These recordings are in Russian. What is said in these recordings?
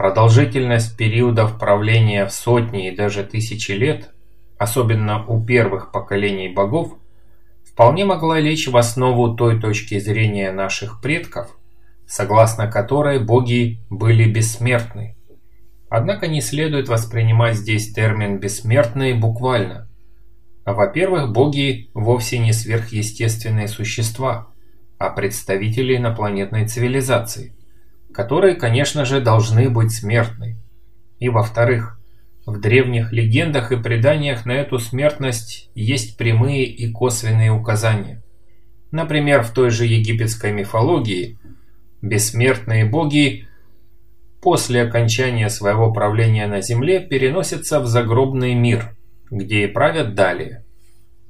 Продолжительность периодов правления в сотни и даже тысячи лет, особенно у первых поколений богов, вполне могла лечь в основу той точки зрения наших предков, согласно которой боги были бессмертны. Однако не следует воспринимать здесь термин «бессмертные» буквально. Во-первых, боги вовсе не сверхъестественные существа, а представители инопланетной цивилизации, которые, конечно же, должны быть смертны. И во-вторых, в древних легендах и преданиях на эту смертность есть прямые и косвенные указания. Например, в той же египетской мифологии бессмертные боги после окончания своего правления на земле переносятся в загробный мир, где и правят далее.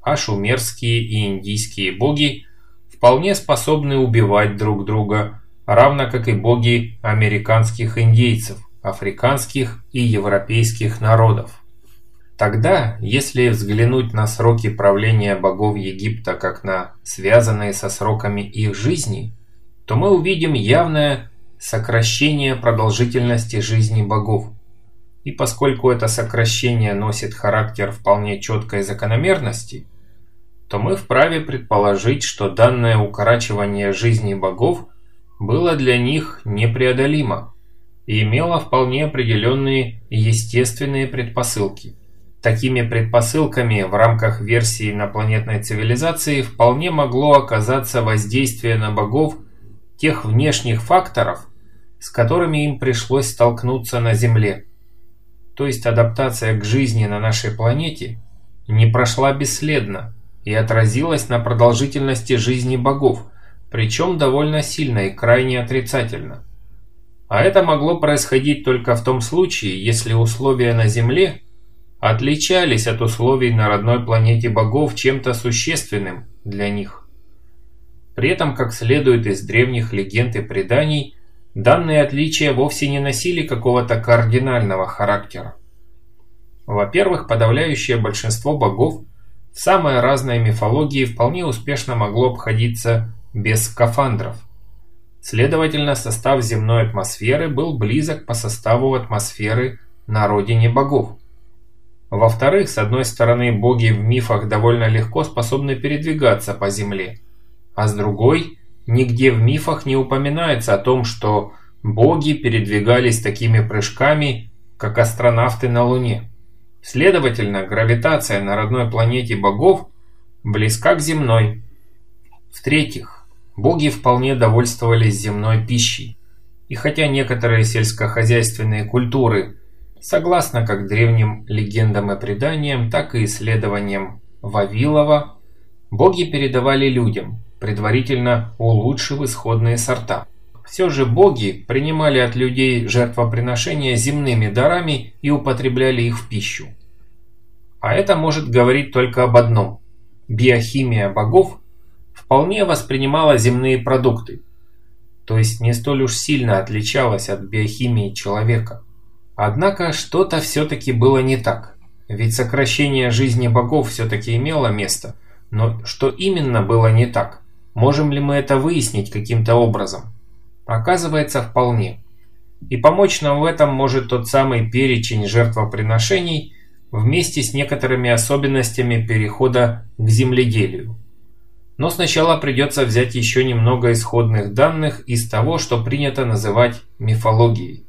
А шумерские и индийские боги вполне способны убивать друг друга, равно как и боги американских индейцев, африканских и европейских народов. Тогда, если взглянуть на сроки правления богов Египта как на связанные со сроками их жизни, то мы увидим явное сокращение продолжительности жизни богов. И поскольку это сокращение носит характер вполне четкой закономерности, то мы вправе предположить, что данное укорачивание жизни богов было для них непреодолимо и имело вполне определенные естественные предпосылки. Такими предпосылками в рамках версии инопланетной цивилизации вполне могло оказаться воздействие на богов тех внешних факторов, с которыми им пришлось столкнуться на Земле. То есть адаптация к жизни на нашей планете не прошла бесследно и отразилась на продолжительности жизни богов, причем довольно сильно и крайне отрицательно. А это могло происходить только в том случае, если условия на Земле отличались от условий на родной планете богов чем-то существенным для них. При этом, как следует из древних легенд и преданий, Данные отличия вовсе не носили какого-то кардинального характера. Во-первых, подавляющее большинство богов в самой разной мифологии вполне успешно могло обходиться без скафандров. Следовательно, состав земной атмосферы был близок по составу атмосферы на родине богов. Во-вторых, с одной стороны, боги в мифах довольно легко способны передвигаться по земле, а с другой – Нигде в мифах не упоминается о том, что боги передвигались такими прыжками, как астронавты на Луне. Следовательно, гравитация на родной планете богов близка к земной. В-третьих, боги вполне довольствовались земной пищей. И хотя некоторые сельскохозяйственные культуры, согласно как древним легендам и преданиям, так и исследованиям Вавилова, боги передавали людям – предварительно улучшив исходные сорта. Все же боги принимали от людей жертвоприношения земными дарами и употребляли их в пищу. А это может говорить только об одном. Биохимия богов вполне воспринимала земные продукты, то есть не столь уж сильно отличалась от биохимии человека. Однако что-то все-таки было не так, ведь сокращение жизни богов все-таки имело место, но что именно было не так, Можем ли мы это выяснить каким-то образом? Оказывается, вполне. И помочь нам в этом может тот самый перечень жертвоприношений вместе с некоторыми особенностями перехода к земледелию. Но сначала придется взять еще немного исходных данных из того, что принято называть мифологией.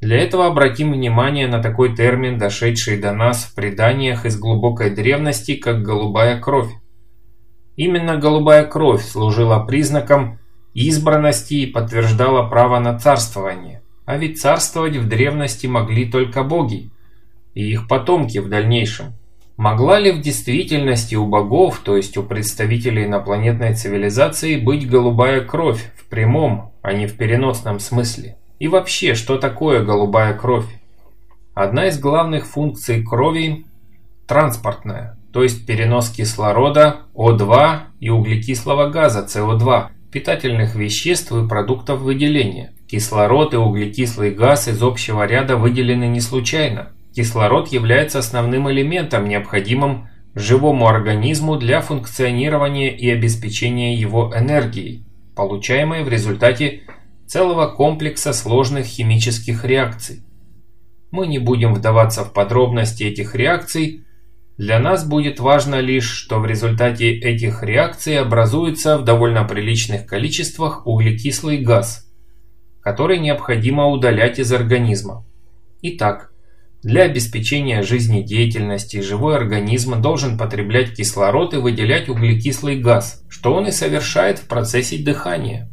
Для этого обратим внимание на такой термин, дошедший до нас в преданиях из глубокой древности, как голубая кровь. Именно голубая кровь служила признаком избранности и подтверждала право на царствование. А ведь царствовать в древности могли только боги и их потомки в дальнейшем. Могла ли в действительности у богов, то есть у представителей инопланетной цивилизации, быть голубая кровь в прямом, а не в переносном смысле? И вообще, что такое голубая кровь? Одна из главных функций крови – транспортная то есть перенос кислорода О2 и углекислого газа СО2, питательных веществ и продуктов выделения. Кислород и углекислый газ из общего ряда выделены не случайно. Кислород является основным элементом, необходимым живому организму для функционирования и обеспечения его энергией, получаемой в результате целого комплекса сложных химических реакций. Мы не будем вдаваться в подробности этих реакций, для нас будет важно лишь, что в результате этих реакций образуется в довольно приличных количествах углекислый газ, который необходимо удалять из организма. Итак, для обеспечения жизнедеятельности живой организм должен потреблять кислород и выделять углекислый газ, что он и совершает в процессе дыхания.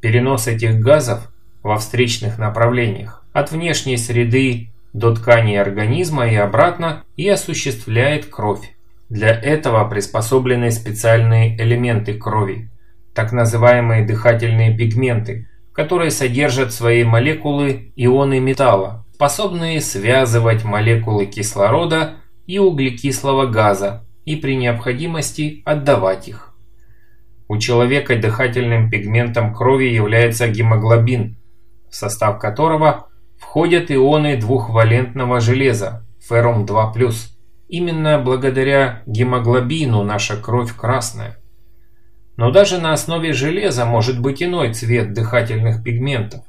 Перенос этих газов во встречных направлениях от внешней среды до тканей организма и обратно и осуществляет кровь. Для этого приспособлены специальные элементы крови, так называемые дыхательные пигменты, которые содержат в своей молекулы ионы металла, способные связывать молекулы кислорода и углекислого газа и при необходимости отдавать их. У человека дыхательным пигментом крови является гемоглобин, в состав которого входят ионы двухвалентного железа, феррум 2+. Именно благодаря гемоглобину наша кровь красная. Но даже на основе железа может быть иной цвет дыхательных пигментов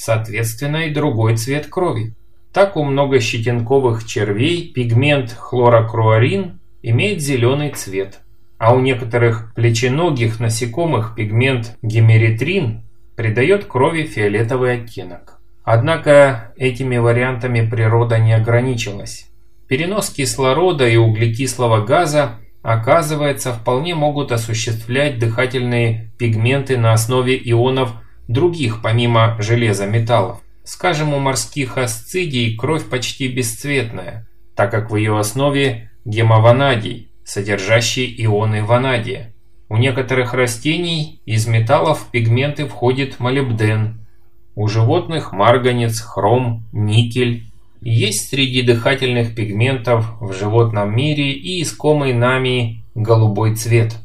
соответственно и другой цвет крови. Так у многощетинковых червей пигмент хлорокруорин имеет зеленый цвет, а у некоторых плеченогих насекомых пигмент гемеритрин придает крови фиолетовый оттенок. Однако этими вариантами природа не ограничилась. Перенос кислорода и углекислого газа, оказывается, вполне могут осуществлять дыхательные пигменты на основе ионов других помимо железа металлов. Скажем, у морских асцидий кровь почти бесцветная, так как в ее основе гемованадий, содержащий ионы ванадия. У некоторых растений из металлов в пигменты входит молибден, у животных марганец, хром, никель. Есть среди дыхательных пигментов в животном мире и искомый нами голубой цвет.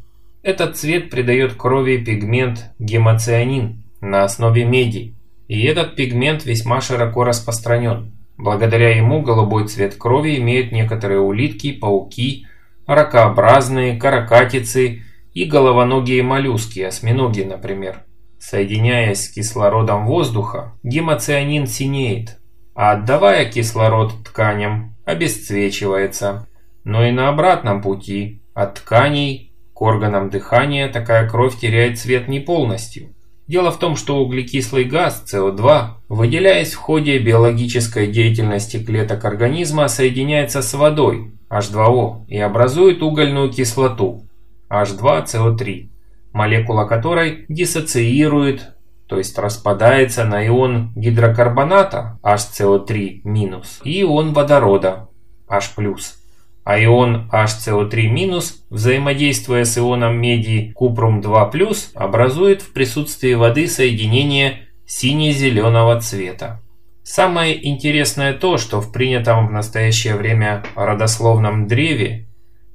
Этот цвет придает крови пигмент гемоцианин на основе меди, и этот пигмент весьма широко распространен. Благодаря ему голубой цвет крови имеют некоторые улитки, пауки, ракообразные, каракатицы и головоногие моллюски, осьминоги, например. Соединяясь с кислородом воздуха, гемоцианин синеет, а отдавая кислород тканям, обесцвечивается. Но и на обратном пути, от тканей к органам дыхания, такая кровь теряет цвет не полностью. Дело в том, что углекислый газ СО2, выделяясь в ходе биологической деятельности клеток организма, соединяется с водой H2O и образует угольную кислоту H2CO3, молекула которой диссоциирует, то есть распадается на ион гидрокарбоната HCO3- и ион водорода H+ а ион HCO3- взаимодействуя с ионом меди купрум-2+, образует в присутствии воды соединение сине-зеленого цвета. Самое интересное то, что в принятом в настоящее время родословном древе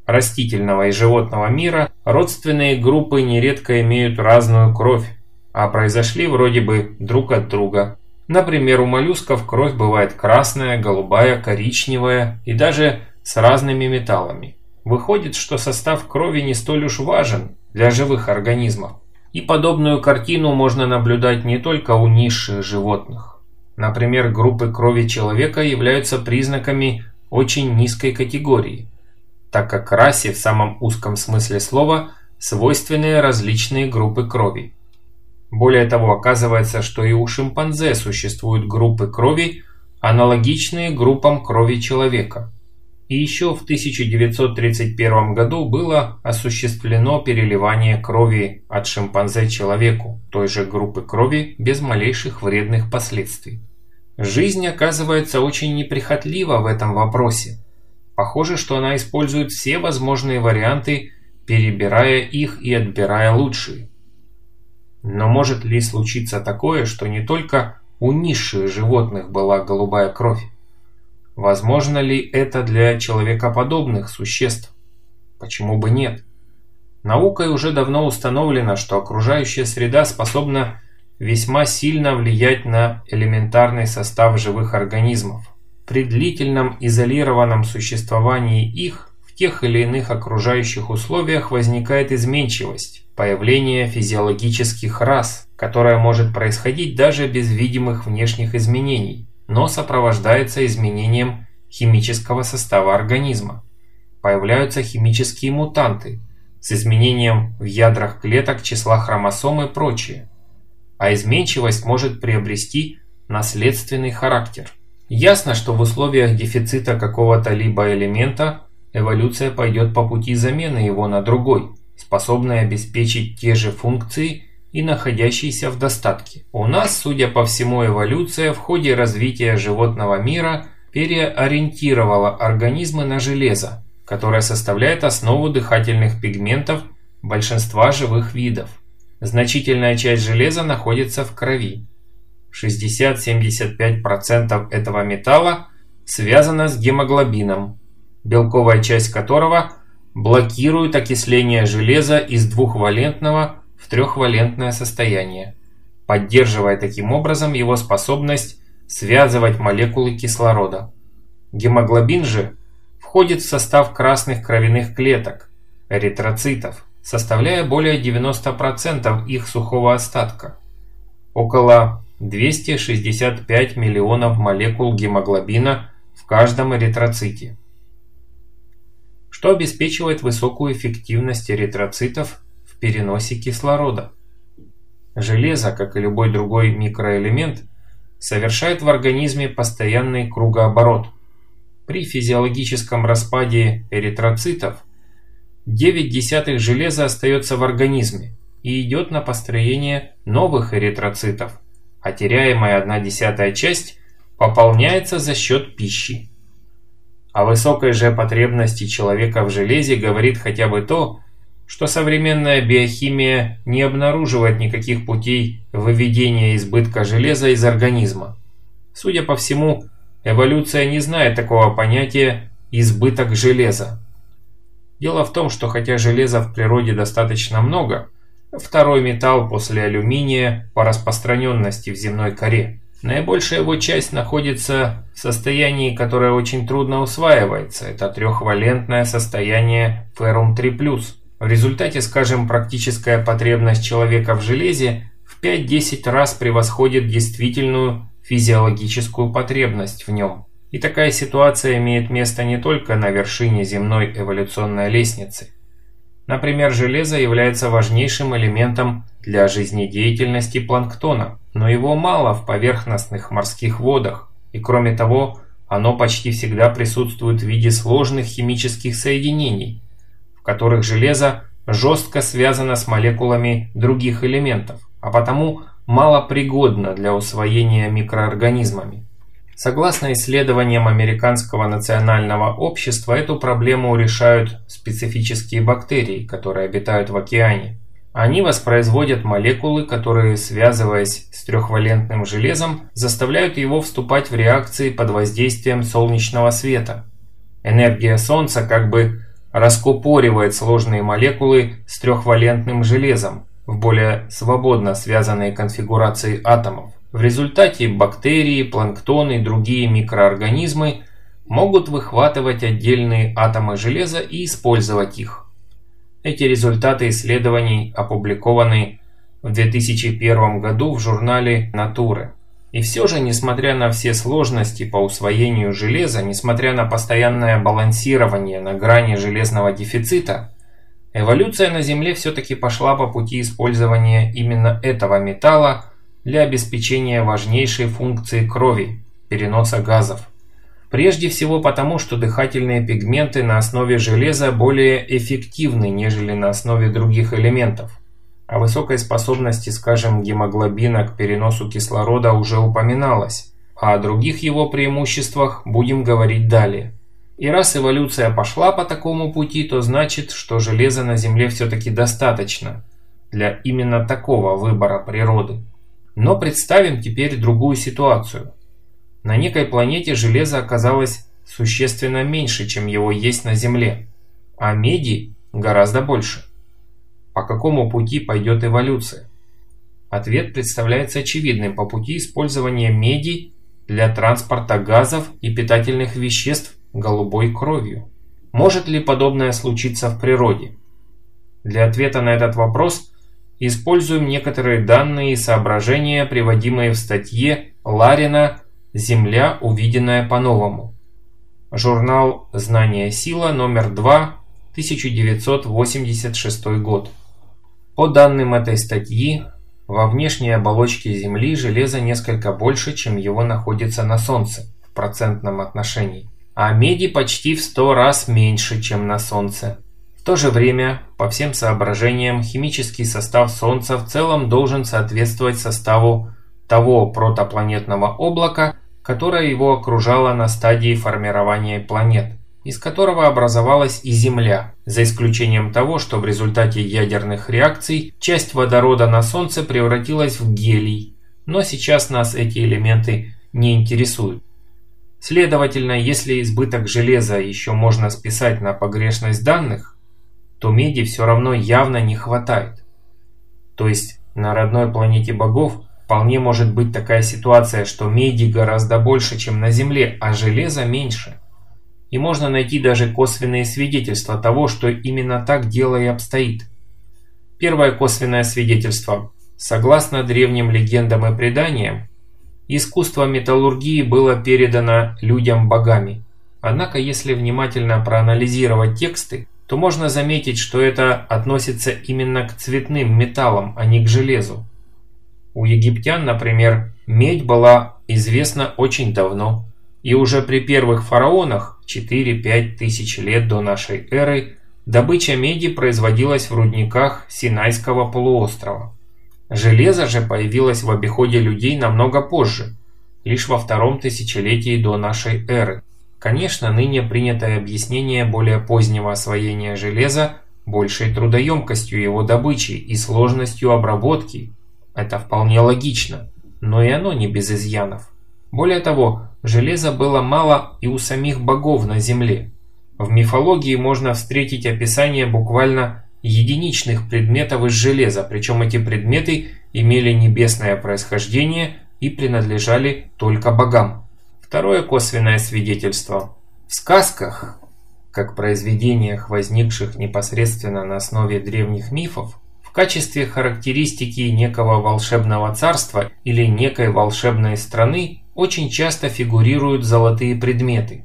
растительного и животного мира родственные группы нередко имеют разную кровь, а произошли вроде бы друг от друга. Например, у моллюсков кровь бывает красная, голубая, коричневая и даже с разными металлами. Выходит, что состав крови не столь уж важен для живых организмов. И подобную картину можно наблюдать не только у низших животных. Например, группы крови человека являются признаками очень низкой категории, так как расе в самом узком смысле слова свойственны различные группы крови. Более того, оказывается, что и у шимпанзе существуют группы крови, аналогичные группам крови человека – и еще в 1931 году было осуществлено переливание крови от шимпанзе человеку, той же группы крови, без малейших вредных последствий. Жизнь оказывается очень неприхотлива в этом вопросе. Похоже, что она использует все возможные варианты, перебирая их и отбирая лучшие. Но может ли случиться такое, что не только у низших животных была голубая кровь? Возможно ли это для человекоподобных существ? Почему бы нет? Наукой уже давно установлено, что окружающая среда способна весьма сильно влиять на элементарный состав живых организмов. При длительном изолированном существовании их в тех или иных окружающих условиях возникает изменчивость, появление физиологических рас, которое может происходить даже без видимых внешних изменений, но сопровождается изменением химического состава организма. Появляются химические мутанты с изменением в ядрах клеток числа хромосом и прочее. А изменчивость может приобрести наследственный характер. Ясно, что в условиях дефицита какого-то либо элемента эволюция пойдет по пути замены его на другой, способный обеспечить те же функции и находящийся в достатке. У нас, судя по всему, эволюция в ходе развития животного мира переориентировала организмы на железо, которое составляет основу дыхательных пигментов большинства живых видов. Значительная часть железа находится в крови. 60-75% этого металла связана с гемоглобином, белковая часть которого блокирует окисление железа из двухвалентного в трехвалентное состояние, поддерживая таким образом его способность связывать молекулы кислорода. Гемоглобин же входит в состав красных кровяных клеток, эритроцитов, составляя более 90% их сухого остатка. Около 265 миллионов молекул гемоглобина в каждом эритроците, что обеспечивает высокую эффективность эритроцитов переносе кислорода. Железо, как и любой другой микроэлемент, совершает в организме постоянный кругооборот. При физиологическом распаде эритроцитов 9 десятых железа остается в организме и идет на построение новых эритроцитов – а теряемая одна десятая часть пополняется за счет пищи. О высокой же потребности человека в железе говорит хотя бы то, что современная биохимия не обнаруживает никаких путей выведения избытка железа из организма. Судя по всему, эволюция не знает такого понятия «избыток железа». Дело в том, что хотя железа в природе достаточно много – Второй металл после алюминия по распространенности в земной коре. Наибольшая его часть находится в состоянии, которое очень трудно усваивается. Это трехвалентное состояние феррум-3+. В результате, скажем, практическая потребность человека в железе в 5-10 раз превосходит действительную физиологическую потребность в нем. И такая ситуация имеет место не только на вершине земной эволюционной лестницы – Например, железо является важнейшим элементом для жизнедеятельности планктона, но его мало в поверхностных морских водах, и кроме того, оно почти всегда присутствует в виде сложных химических соединений, которых железо жестко связано с молекулами других элементов, а потому мало пригодно для усвоения микроорганизмами. Согласно исследованиям Американского национального общества, эту проблему решают специфические бактерии, которые обитают в океане. Они воспроизводят молекулы, которые, связываясь с трехвалентным железом, заставляют его вступать в реакции под воздействием солнечного света. Энергия Солнца как бы раскупоривает сложные молекулы с трехвалентным железом в более свободно связанные конфигурации атомов. В результате бактерии, планктон и другие микроорганизмы могут выхватывать отдельные атомы железа и использовать их. Эти результаты исследований опубликованы в 2001 году в журнале «Натуры». И все же, несмотря на все сложности по усвоению железа, несмотря на постоянное балансирование на грани железного дефицита, эволюция на Земле все-таки пошла по пути использования именно этого металла для обеспечения важнейшей функции крови – переноса газов. Прежде всего потому, что дыхательные пигменты на основе железа более эффективны, нежели на основе других элементов. О высокой способности, скажем, гемоглобина к переносу кислорода уже упоминалось, а о других его преимуществах будем говорить далее. И раз эволюция пошла по такому пути, то значит, что железа на Земле все-таки достаточно для именно такого выбора природы. Но представим теперь другую ситуацию. На некой планете железа оказалось существенно меньше, чем его есть на Земле, а меди гораздо больше. По какому пути пойдет эволюция? Ответ представляется очевидным по пути использования меди для транспорта газов и питательных веществ голубой кровью. Может ли подобное случиться в природе? Для ответа на этот вопрос используем некоторые данные и соображения, приводимые в статье Ларина «Земля, увиденная по-новому». Журнал «Знание сила» номер 2, 1986 год. По данным этой статьи, во внешней оболочке Земли железа несколько больше, чем его находится на Солнце в процентном отношении, а меди почти в 100 раз меньше, чем на Солнце. В то же время, по всем соображениям, химический состав Солнца в целом должен соответствовать составу того протопланетного облака, которая его окружала на стадии формирования планет, из которого образовалась и Земля, за исключением того, что в результате ядерных реакций часть водорода на Солнце превратилась в гелий, но сейчас нас эти элементы не интересуют. Следовательно, если избыток железа еще можно списать на погрешность данных, то меди все равно явно не хватает. То есть на родной планете богов Вполне может быть такая ситуация, что меди гораздо больше, чем на Земле, а железа меньше. И можно найти даже косвенные свидетельства того, что именно так дело и обстоит. Первое косвенное свидетельство. Согласно древним легендам и преданиям, искусство металлургии было передано людям богами. Однако, если внимательно проанализировать тексты, то можно заметить, что это относится именно к цветным металлам, а не к железу. У египтян, например, медь была известна очень давно, и уже при первых фараонах 4-5 тысяч лет до нашей эры добыча меди производилась в рудниках Синайского полуострова. Железо же появилось в обиходе людей намного позже, лишь во втором тысячелетии до нашей эры. Конечно, ныне принятое объяснение более позднего освоения железа большей трудоемкостью его добычи и сложностью обработки это вполне логично, но и оно не без изъянов. Более того, железа было мало и у самих богов на земле. В мифологии можно встретить описание буквально единичных предметов из железа, причем эти предметы имели небесное происхождение и принадлежали только богам. Второе косвенное свидетельство. В сказках, как произведениях, возникших непосредственно на основе древних мифов, в качестве характеристики некого волшебного царства или некой волшебной страны очень часто фигурируют золотые предметы.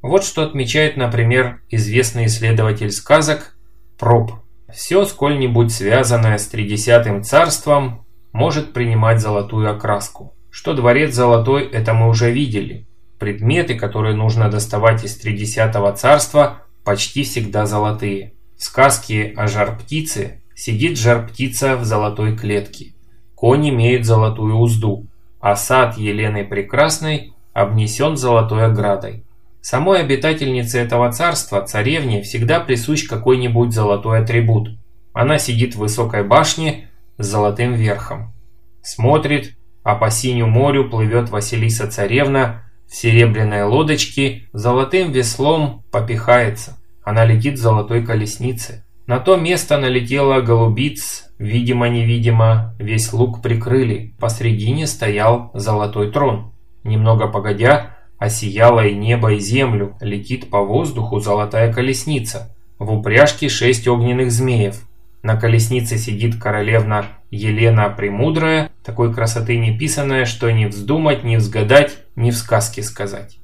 Вот что отмечает, например, известный исследователь сказок Проб. Все, сколь-нибудь связанное с Тридесятым царством, может принимать золотую окраску. Что дворец золотой, это мы уже видели. Предметы, которые нужно доставать из Тридесятого царства, почти всегда золотые. Сказки о жар-птице Сидит жар-птица в золотой клетке. Конь имеет золотую узду, а сад Елены Прекрасной обнесен золотой оградой. Самой обитательнице этого царства, царевне, всегда присущ какой-нибудь золотой атрибут. Она сидит в высокой башне с золотым верхом. Смотрит, а по синему морю плывет Василиса-царевна в серебряной лодочке, золотым веслом попихается. Она летит в золотой колеснице. На то место налетела голубиц, видимо-невидимо, весь лук прикрыли. Посредине стоял золотой трон. Немного погодя, осияло и небо, и землю, летит по воздуху золотая колесница. В упряжке шесть огненных змеев. На колеснице сидит королевна Елена Премудрая, такой красоты неписанная, что не вздумать, не взгадать, ни в сказке сказать.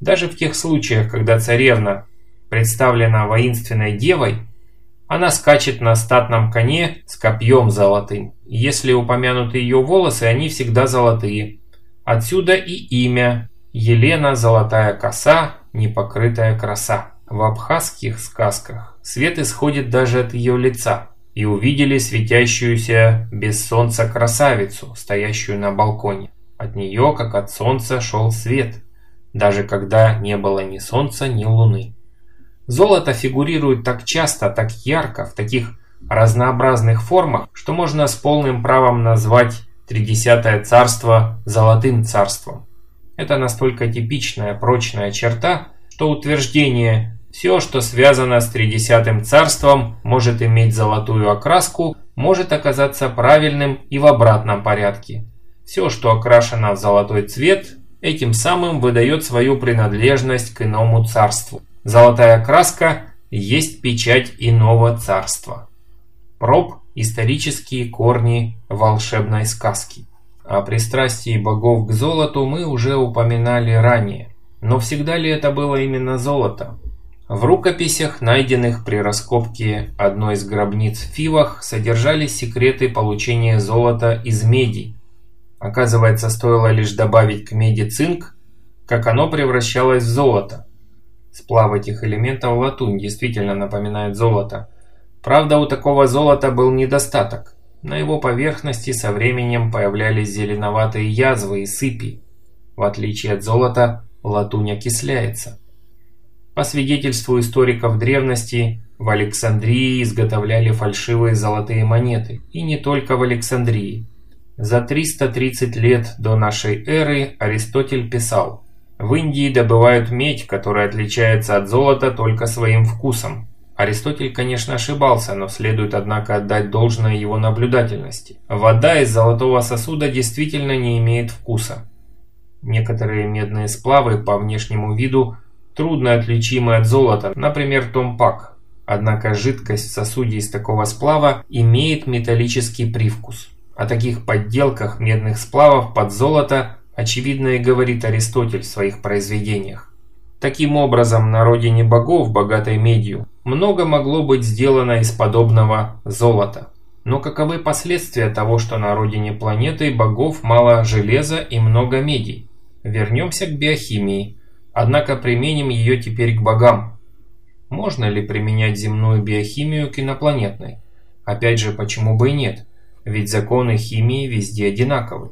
Даже в тех случаях, когда царевна представлена воинственной девой, она скачет на статном коне с копьем золотым. Если упомянуты ее волосы, они всегда золотые. Отсюда и имя Елена Золотая Коса, непокрытая краса. В абхазских сказках свет исходит даже от ее лица. И увидели светящуюся без солнца красавицу, стоящую на балконе. От нее, как от солнца, шел свет, даже когда не было ни солнца, ни луны. Золото фигурирует так часто, так ярко, в таких разнообразных формах, что можно с полным правом назвать Тридесятое царство Золотым царством. Это настолько типичная прочная черта, что утверждение «все, что связано с Тридесятым царством, может иметь золотую окраску», может оказаться правильным и в обратном порядке. Все, что окрашено в золотой цвет, этим самым выдает свою принадлежность к иному царству. Золотая краска есть печать иного царства. Проб – исторические корни волшебной сказки. О пристрастии богов к золоту мы уже упоминали ранее. Но всегда ли это было именно золото? В рукописях, найденных при раскопке одной из гробниц в Фивах, содержались секреты получения золота из меди. Оказывается, стоило лишь добавить к меди цинк, как оно превращалось в золото. Сплав этих элементов латунь действительно напоминает золото. Правда, у такого золота был недостаток. На его поверхности со временем появлялись зеленоватые язвы и сыпи. В отличие от золота, латунь окисляется. По свидетельству историков древности, в Александрии изготовляли фальшивые золотые монеты. И не только в Александрии. За 330 лет до нашей эры Аристотель писал «В Индии добывают медь, которая отличается от золота только своим вкусом». Аристотель, конечно, ошибался, но следует, однако, отдать должное его наблюдательности. Вода из золотого сосуда действительно не имеет вкуса. Некоторые медные сплавы по внешнему виду трудно отличимы от золота, например, томпак. Однако жидкость в сосуде из такого сплава имеет металлический привкус. О таких подделках медных сплавов под золото очевидно и говорит Аристотель в своих произведениях. Таким образом, на родине богов, богатой медью, много могло быть сделано из подобного золота. Но каковы последствия того, что на родине планеты богов мало железа и много меди? Вернемся к биохимии. Однако применим ее теперь к богам. Можно ли применять земную биохимию к инопланетной? Опять же, почему бы и нет? Ведь законы химии везде одинаковы.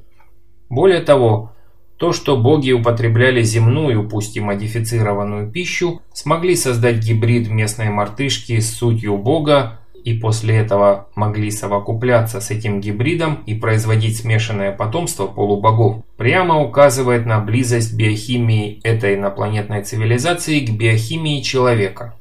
Более того, то, что боги употребляли земную, пусть и модифицированную пищу, смогли создать гибрид местной мартышки с сутью бога, и после этого могли совокупляться с этим гибридом и производить смешанное потомство полубогов, прямо указывает на близость биохимии этой инопланетной цивилизации к биохимии человека.